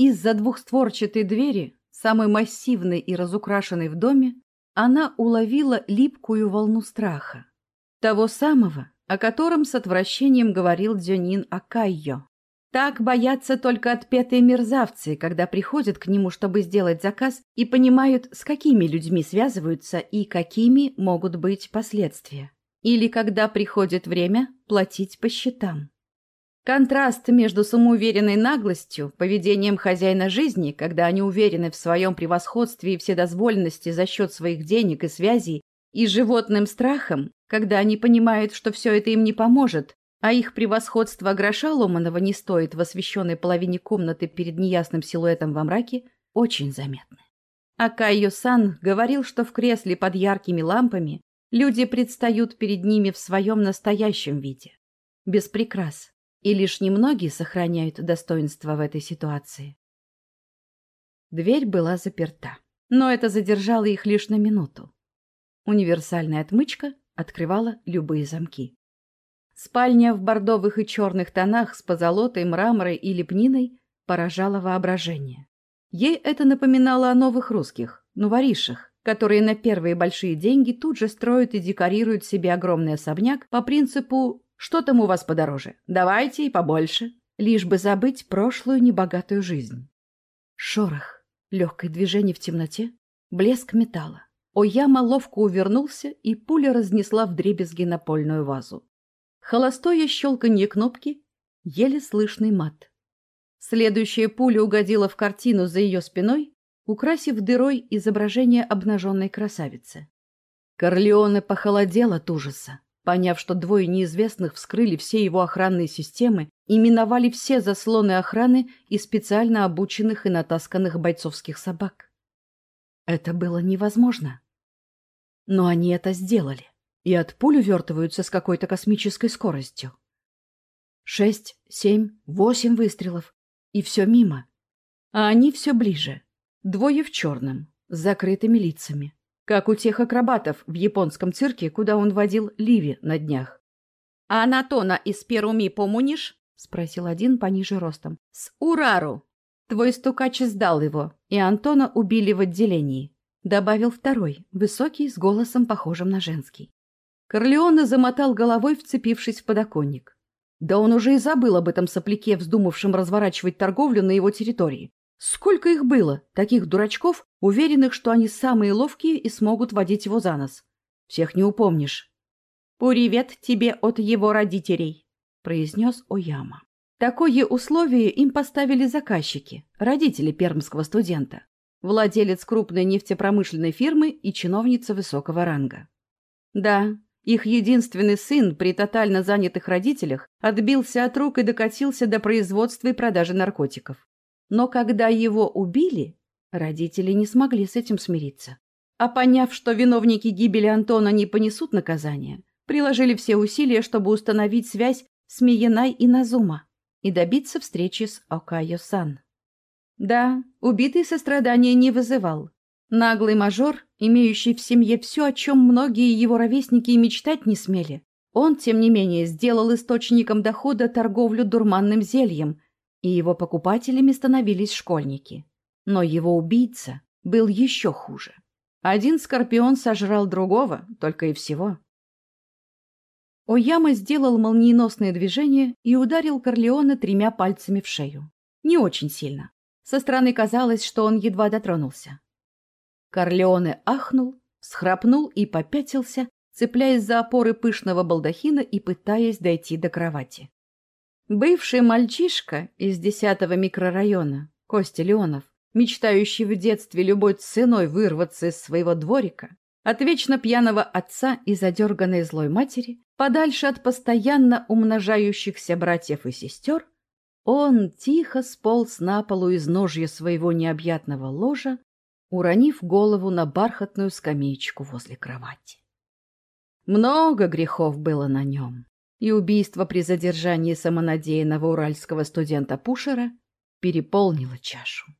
Из-за двухстворчатой двери, самой массивной и разукрашенной в доме, она уловила липкую волну страха. Того самого, о котором с отвращением говорил Дзюнин Акайо. Так боятся только отпетые мерзавцы, когда приходят к нему, чтобы сделать заказ, и понимают, с какими людьми связываются и какими могут быть последствия. Или когда приходит время платить по счетам. Контраст между самоуверенной наглостью, поведением хозяина жизни, когда они уверены в своем превосходстве и вседозволенности за счет своих денег и связей, и животным страхом, когда они понимают, что все это им не поможет, а их превосходство гроша ломаного не стоит в освещенной половине комнаты перед неясным силуэтом во мраке, очень заметны. А Кайо-сан говорил, что в кресле под яркими лампами люди предстают перед ними в своем настоящем виде, без прикрас, и лишь немногие сохраняют достоинство в этой ситуации. Дверь была заперта, но это задержало их лишь на минуту. Универсальная отмычка открывала любые замки. Спальня в бордовых и черных тонах с позолотой, мраморой и лепниной поражала воображение. Ей это напоминало о новых русских, новоришах, которые на первые большие деньги тут же строят и декорируют себе огромный особняк по принципу что там у вас подороже? Давайте и побольше. Лишь бы забыть прошлую небогатую жизнь. Шорох, легкое движение в темноте, блеск металла. Ояма ловко увернулся, и пуля разнесла вдребезги напольную вазу. Холостое щелканье кнопки, еле слышный мат. Следующая пуля угодила в картину за ее спиной, украсив дырой изображение обнаженной красавицы. Корлеоне похолодел от ужаса поняв, что двое неизвестных вскрыли все его охранные системы и миновали все заслоны охраны и специально обученных и натасканных бойцовских собак. Это было невозможно. Но они это сделали, и от пуль увертываются с какой-то космической скоростью. Шесть, семь, восемь выстрелов, и все мимо. А они все ближе. Двое в черном, с закрытыми лицами как у тех акробатов в японском цирке, куда он водил Ливи на днях. «А Анатона из Перуми помнишь?» — спросил один пониже ростом. «С Урару! Твой стукач сдал его, и Антона убили в отделении», — добавил второй, высокий, с голосом похожим на женский. Корлеоне замотал головой, вцепившись в подоконник. Да он уже и забыл об этом сопляке, вздумавшем разворачивать торговлю на его территории. Сколько их было, таких дурачков, уверенных, что они самые ловкие и смогут водить его за нос. Всех не упомнишь. «Привет тебе от его родителей», — произнес Ояма. Такое условие им поставили заказчики, родители пермского студента, владелец крупной нефтепромышленной фирмы и чиновница высокого ранга. Да, их единственный сын при тотально занятых родителях отбился от рук и докатился до производства и продажи наркотиков. Но когда его убили, родители не смогли с этим смириться. А поняв, что виновники гибели Антона не понесут наказания, приложили все усилия, чтобы установить связь с Миенай и Назума и добиться встречи с Окайо-сан. Да, убитый сострадания не вызывал. Наглый мажор, имеющий в семье все, о чем многие его ровесники и мечтать не смели, он, тем не менее, сделал источником дохода торговлю дурманным зельем и его покупателями становились школьники. Но его убийца был еще хуже. Один скорпион сожрал другого, только и всего. Ояма сделал молниеносное движение и ударил Корлеона тремя пальцами в шею. Не очень сильно. Со стороны казалось, что он едва дотронулся. Корлеоне ахнул, схрапнул и попятился, цепляясь за опоры пышного балдахина и пытаясь дойти до кровати. Бывший мальчишка из десятого микрорайона, Костя Леонов, мечтающий в детстве любой ценой вырваться из своего дворика, от вечно пьяного отца и задерганной злой матери, подальше от постоянно умножающихся братьев и сестер, он тихо сполз на полу из ножья своего необъятного ложа, уронив голову на бархатную скамеечку возле кровати. Много грехов было на нем и убийство при задержании самонадеянного уральского студента Пушера переполнило чашу.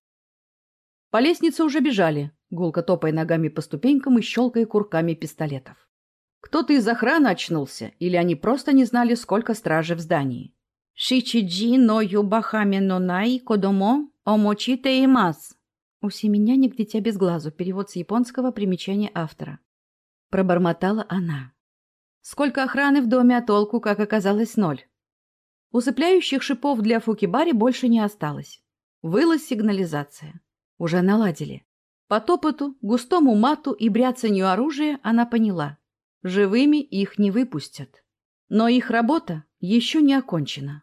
По лестнице уже бежали, гулко топая ногами по ступенькам и щелкая курками пистолетов. Кто-то из охраны очнулся, или они просто не знали, сколько стражи в здании. Шичиджи но юбахами нонай кодомо омочите и мас. У семеняник дитя без глазу. Перевод с японского примечания автора. Пробормотала она. Сколько охраны в доме, а толку, как оказалось, ноль. Усыпляющих шипов для фукибари больше не осталось. Выла сигнализация. Уже наладили. По топоту, густому мату и бряцанью оружия она поняла. Живыми их не выпустят. Но их работа еще не окончена.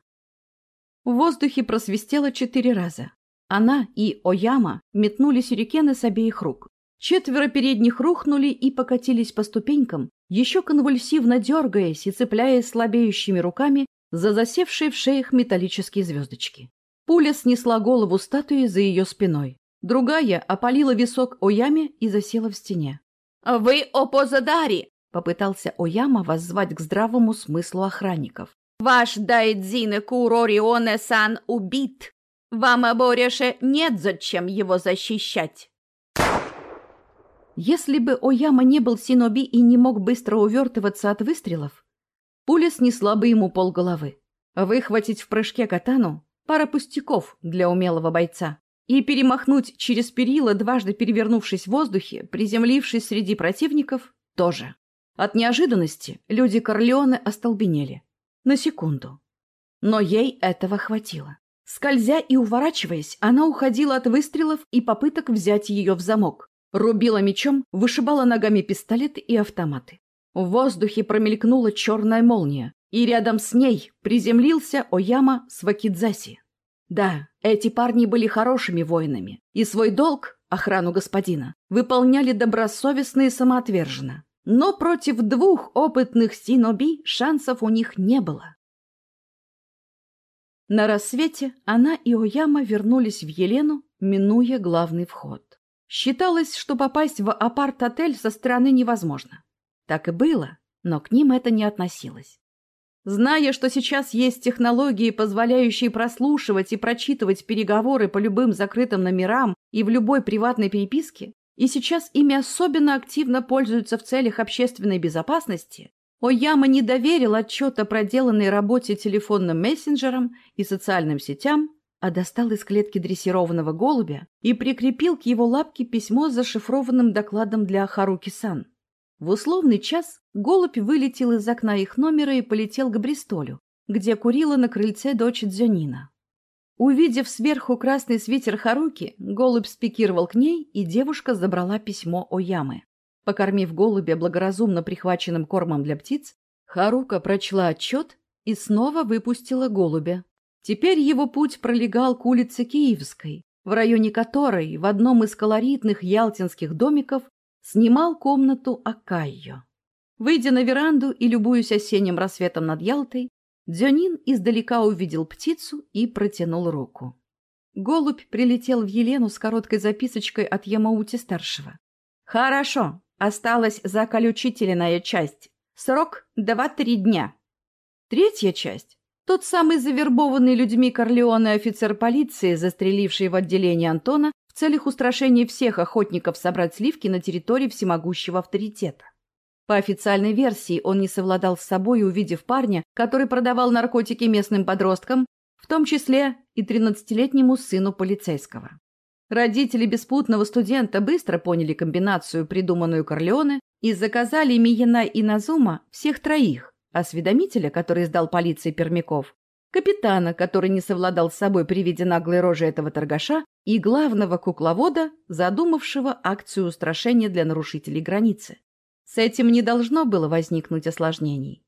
В воздухе просвистело четыре раза. Она и Ояма метнули сюрикены с обеих рук. Четверо передних рухнули и покатились по ступенькам, еще конвульсивно дергаясь и цепляясь слабеющими руками за засевшие в шеях металлические звездочки. Пуля снесла голову статуи за ее спиной. Другая опалила висок Ояме и засела в стене. «Вы опозадари!» — попытался Ояма воззвать к здравому смыслу охранников. «Ваш Дайдзине Курорионе-сан убит! Вам больше нет зачем его защищать!» Если бы Ояма не был синоби и не мог быстро увертываться от выстрелов, пуля снесла бы ему полголовы. Выхватить в прыжке катану — пара пустяков для умелого бойца. И перемахнуть через перила, дважды перевернувшись в воздухе, приземлившись среди противников, тоже. От неожиданности люди Корлеоне остолбенели. На секунду. Но ей этого хватило. Скользя и уворачиваясь, она уходила от выстрелов и попыток взять ее в замок. Рубила мечом, вышибала ногами пистолеты и автоматы. В воздухе промелькнула черная молния, и рядом с ней приземлился Ояма Свакидзаси. Да, эти парни были хорошими воинами, и свой долг, охрану господина, выполняли добросовестно и самоотверженно. Но против двух опытных синоби шансов у них не было. На рассвете она и Ояма вернулись в Елену, минуя главный вход. Считалось, что попасть в апарт-отель со стороны невозможно. Так и было, но к ним это не относилось. Зная, что сейчас есть технологии, позволяющие прослушивать и прочитывать переговоры по любым закрытым номерам и в любой приватной переписке, и сейчас ими особенно активно пользуются в целях общественной безопасности, Ояма не доверил отчет о проделанной работе телефонным мессенджерам и социальным сетям а достал из клетки дрессированного голубя и прикрепил к его лапке письмо с зашифрованным докладом для Харуки-сан. В условный час голубь вылетел из окна их номера и полетел к Бристолю, где курила на крыльце дочь Дзюнина. Увидев сверху красный свитер Харуки, голубь спикировал к ней, и девушка забрала письмо о ямы. Покормив голубя благоразумно прихваченным кормом для птиц, Харука прочла отчет и снова выпустила голубя, Теперь его путь пролегал к улице Киевской, в районе которой в одном из колоритных ялтинских домиков снимал комнату Акайо. Выйдя на веранду и любуясь осенним рассветом над Ялтой, Дзюнин издалека увидел птицу и протянул руку. Голубь прилетел в Елену с короткой записочкой от Ямаути-старшего. «Хорошо, осталась заколючительная часть. Срок два-три дня». Третья часть тот самый завербованный людьми Корлеоне офицер полиции, застреливший в отделении Антона в целях устрашения всех охотников собрать сливки на территории всемогущего авторитета. По официальной версии, он не совладал с собой, увидев парня, который продавал наркотики местным подросткам, в том числе и 13-летнему сыну полицейского. Родители беспутного студента быстро поняли комбинацию, придуманную Корлеоне, и заказали Мияна и Назума всех троих, осведомителя, который сдал полиции Пермяков, капитана, который не совладал с собой при виде наглой рожи этого торгаша, и главного кукловода, задумавшего акцию устрашения для нарушителей границы. С этим не должно было возникнуть осложнений.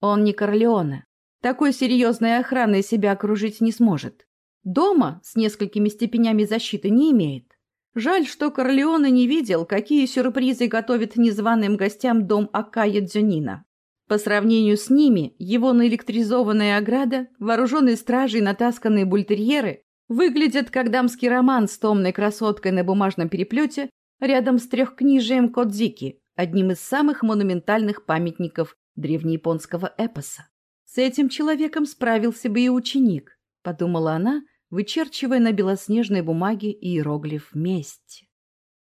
Он не Корлеоне. Такой серьезной охраной себя окружить не сможет. Дома с несколькими степенями защиты не имеет. Жаль, что Корлеоне не видел, какие сюрпризы готовит незваным гостям дом Акая Дзюнина. По сравнению с ними, его наэлектризованная ограда, вооруженные стражи и натасканные бультерьеры выглядят как дамский роман с томной красоткой на бумажном переплете рядом с трехкнижием Кодзики, одним из самых монументальных памятников древнеяпонского эпоса. С этим человеком справился бы и ученик, подумала она, вычерчивая на белоснежной бумаге иероглиф «Месть».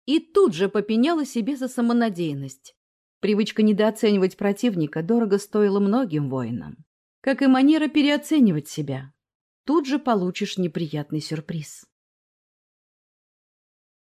И тут же попеняла себе за самонадеянность. Привычка недооценивать противника дорого стоила многим воинам. как и манера переоценивать себя. Тут же получишь неприятный сюрприз.